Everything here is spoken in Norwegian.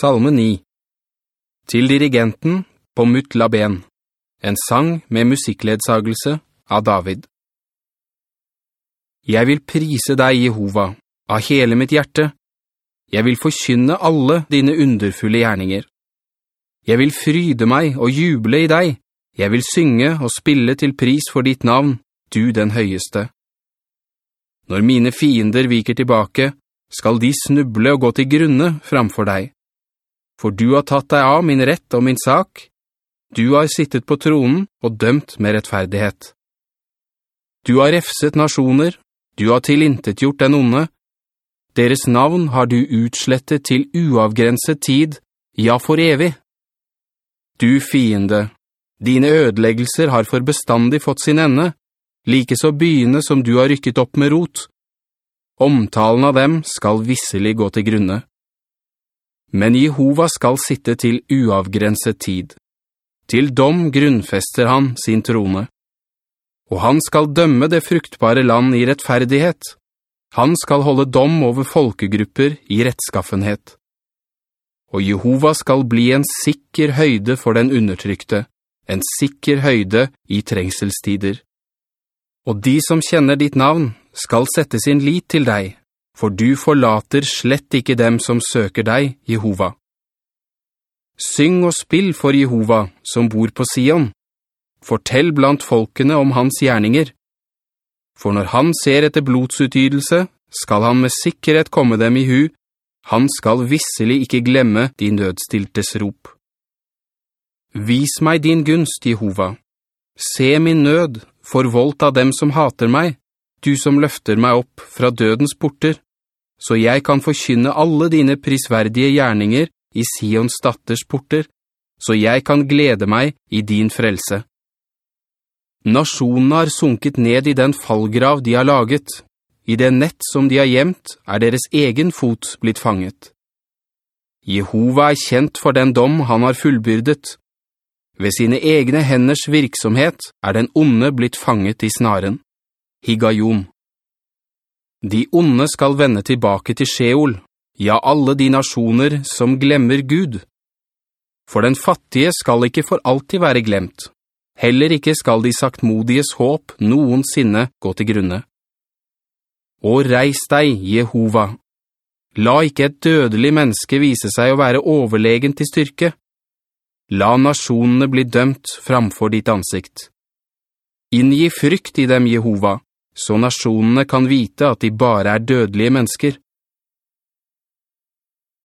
Salme 9 Til dirigenten på Mutlaben En sang med musikkledsagelse av David Jeg vil prise deg, Jehova, av hele mitt hjerte. Jeg vil forkynne alle dine underfulle gjerninger. Jeg vil fryde meg og juble i deg. Jeg vil synge og spille til pris for ditt navn, du den høyeste. Når mine fiender viker tilbake, skal de snuble og gå til grunne framfor deg for du har tatt deg av min rett og min sak. Du har sittet på tronen og dømt med rettferdighet. Du har refset nasjoner, du har tilintet gjort den onde. Deres navn har du utslettet til uavgrenset tid, ja for evig. Du fiende, dine ødeleggelser har for bestandig fått sin ende, like så byene som du har rykket opp med rot. Omtalen av dem skal visselig gå til grunne. Men Jehova skal sitte til uavgrenset tid. Til dom grunnfester han sin trone. Og han skal dømme det fruktbare land i rettferdighet. Han skal holde dom over folkegrupper i rettskaffenhet. Og Jehova skal bli en sikker høyde for den undertrykte, en sikker høyde i trengselstider. Og de som kjenner ditt navn skal sette sin lit til deg, for du forlater slett ikke dem som søker deg, Jehova. Syng og spill for Jehova, som bor på Sion. Fortell blant folkene om hans gjerninger. For når han ser etter blodsutydelse, skal han med sikkerhet komme dem i hu. Han skal visselig ikke glemme din nødstiltes rop. Vis meg din gunst, Jehova. Se min nød, forvoldt av dem som hater meg du som løfter meg opp fra dødens porter, så jeg kan forkynne alle dine prisverdige gjerninger i Sions datters porter, så jeg kan glede meg i din frelse. Nasjonene har sunket ned i den fallgrav de har laget. I det nett som de har gjemt er deres egen fot blitt fanget. Jehova er kjent for den dom han har fullbyrdet. Ved sine egne henders virksomhet er den onde blitt fanget i snaren. Higayum. De onde skal vende tilbake til Sheol, ja alle de nasjoner som glemmer Gud. For den fattige skal ikke for alltid være glemt. Heller ikke skal de saktmodiges håp noensinne gå til grunne. Og reis deg, Jehova. La ikke et dødelig menneske vise seg å være overlegen til styrke. La nasjonene bli dømt framfor ditt ansikt. Inngi frykt i dem, Jehova, så nasjonene kan vite at de bare er dødelige mennesker.